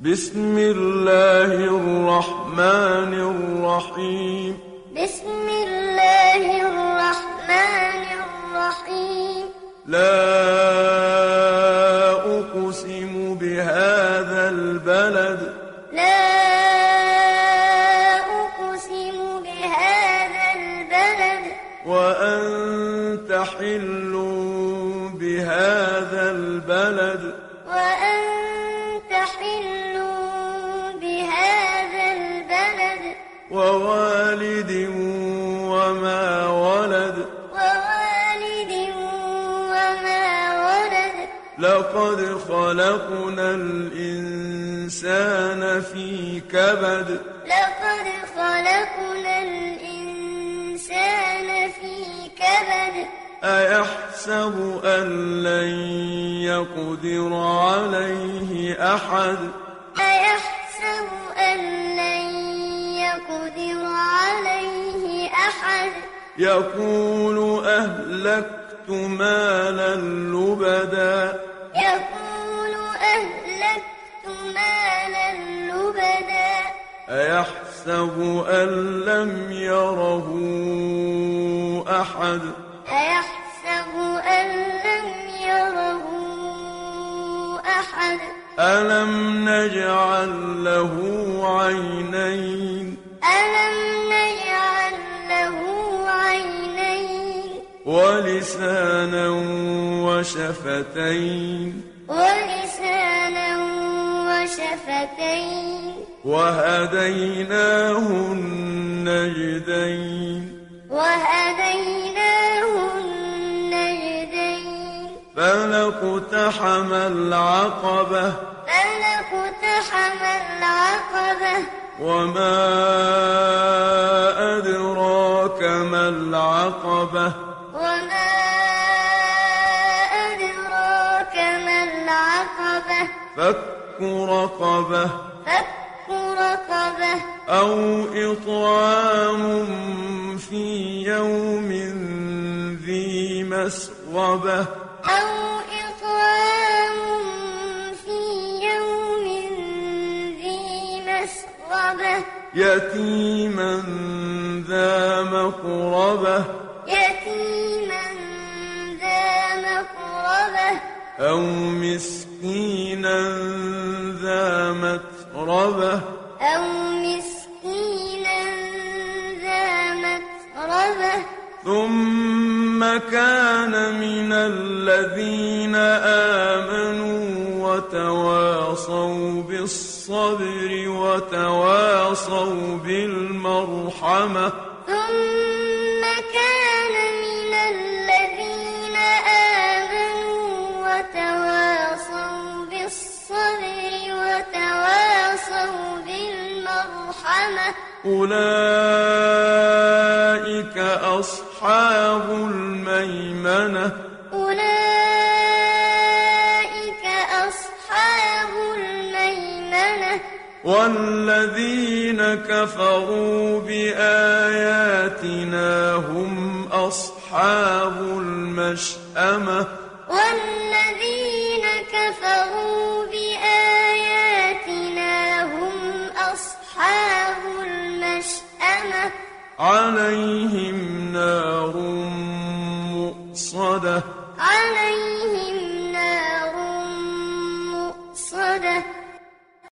بسم الله الرحمن الرحيم. بسم الله الرحمن الرحيم. لا أقسم بهذا البلد. لا أقسم بهذا البلد. وأنت حل بهذا ووالد وما ولد. ووالد وما ولد. لقد خلقنا الإنسان في كبد. لقد خلقنا الإنسان في كبد. أيحسب أن لن يقدر عليه أحد؟ أيحسب أن لن يقدر عليه أحد. يقول أهلكت مالا لبدا. يقول أهلكت مالا لبدا. أيحسب أن لم يره أحد؟ أيحسب أن لم يره أحد. ألم نجعل له عينين؟ ولسانا وشفتين. ولسانا وشفتين. وهديناه النجدين وهديناه النجدين فلقتحم العقبة. فلقتحم العقبة. وما العقبة وما أدراك ما العقبة. فك رقبة. فك رقبة. أو إطعام في يوم ذي مسغبة. أو إطعام في يوم ذي مسغبة. يتيما ذا مقربة. أو مسكينا ذا متربة. أو مسكينا ذا متربة. ثم كان من الذين آمنوا وتواصوا بالصبر وتواصوا بالمرحمة. ثم أولئك أصحاب الميمنة. أولئك أصحاب الميمنة. والذين كفروا بآياتنا هم أصحاب المشأمة. والذين عليهم نار مؤصدة. عليهم